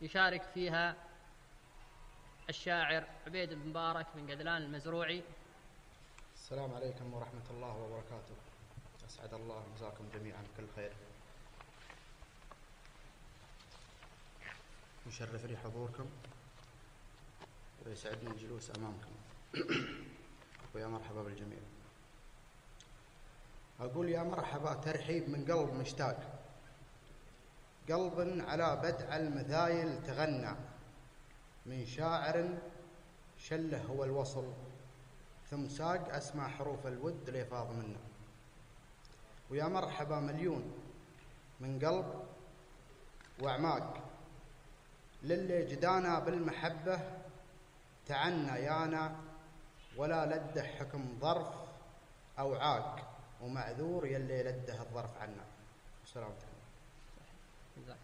يشارك فيها الشاعر عبيد بن مبارك بن قدلان المزروعي. السلام عليكم ورحمة الله وبركاته. أسعد الله مساكم جميعا بكل خير. مشرف لي حضوركم. ويسعدني الجلوس أمامكم. ويا مرحبا بالجميع. أقول يا مرحبا ترحيب من قلب مشتاق. قلب على بدع المذايل تغنى. من شاعر شله هو الوصل ثم ساق أسمع حروف الود ليفاض منه. ويا مرحبا مليون من قلب وأعماق. للي جدانا بالمحبة تعنى يانا ولا لده حكم ظرف أو عاق. ومعذور يلي لده الظرف عنا. 现在